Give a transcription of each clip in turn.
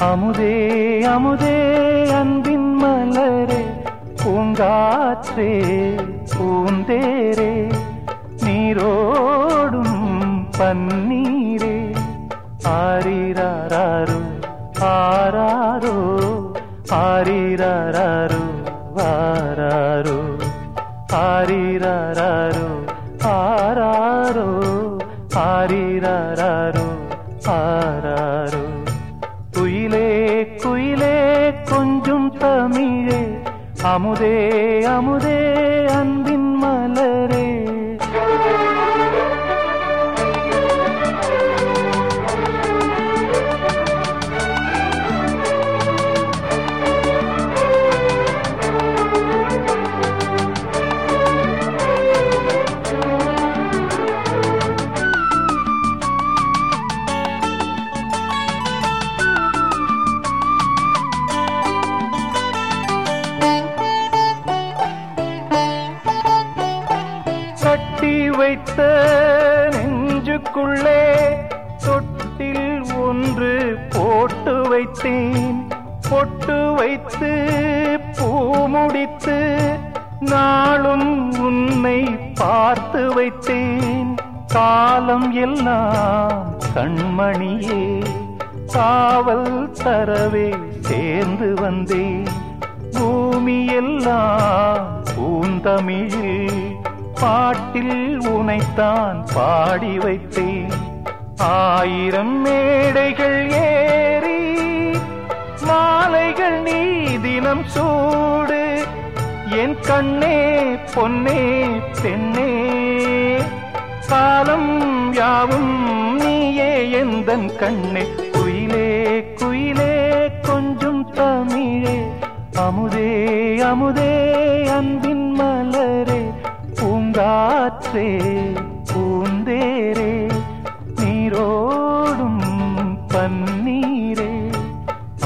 அமுதே அமுதே அன்பின் மலரே பூங்காற்றே பூந்தேரே நீரோடும் பன்னீரே. ஆரிராரோ ஆராரோ ஆரிராரோ அமுதே அமுதே. வைத்த நெஞ்சுக்குள்ளே தொட்டில் ஒன்று போட்டு வைத்தேன். பொட்டு வைத்து பூ முடித்து நாளும் உன்னை பார்த்து வைத்தேன். காலம் எல்லாம் கண்மணியே காவல் தரவே சேர்ந்து வந்தேன். பூமியெல்லாம் பூந்தமிழில் பாட்டில் உனைத்தான் பாடி வைத்தேன். ஆயிரம் மேடைகள் ஏறி மாலைகள் நீ தினம் சூடு. என் கண்ணே பொன்னே பெண்ணே. காலம் யாவும் நீயே எந்தன் கண்ணே. குயிலே குயிலே கொஞ்சம் தமிழே. அமுதே அமுதே அந்த பூந்தாற்றே பூந்தேரே நீரோடும் பன்னீரே.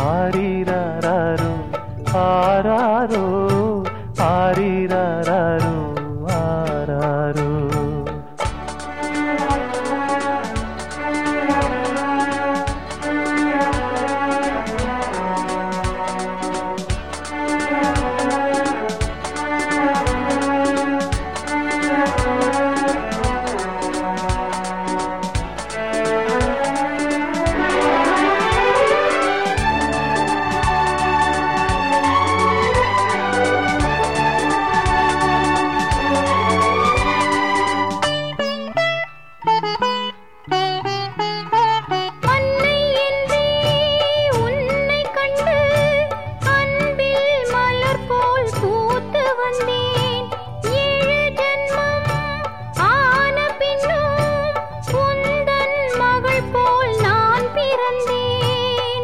ஆரிராரோ ஆராரோ ஆரிராரோ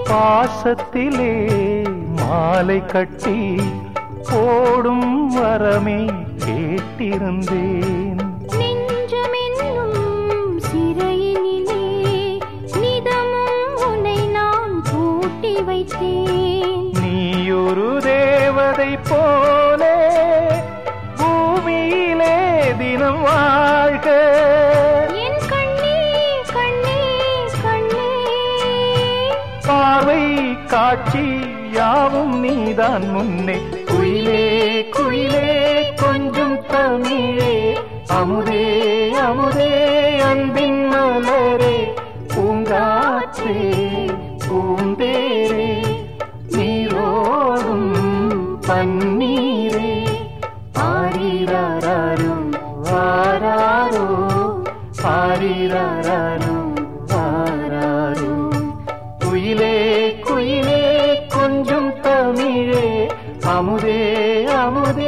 பாசத்திலே மாலை கட்டி போடும் வரமே கேட்டிருந்தேன். நீயொரு தேவதை போலே பூமியிலே தினம் வாழ்க காட்சி யாவும் நீதான் முன்னே. குயிலே குயிலே கொஞ்சம் தமிழே. அமுதே அமுதே அன்பின் மலரே. பூங்காற்றே பூந்தேரே. நீரோடும் பன்னீரே. ஆரிராரும் ஆராரோ ஆரிராரும் amude amude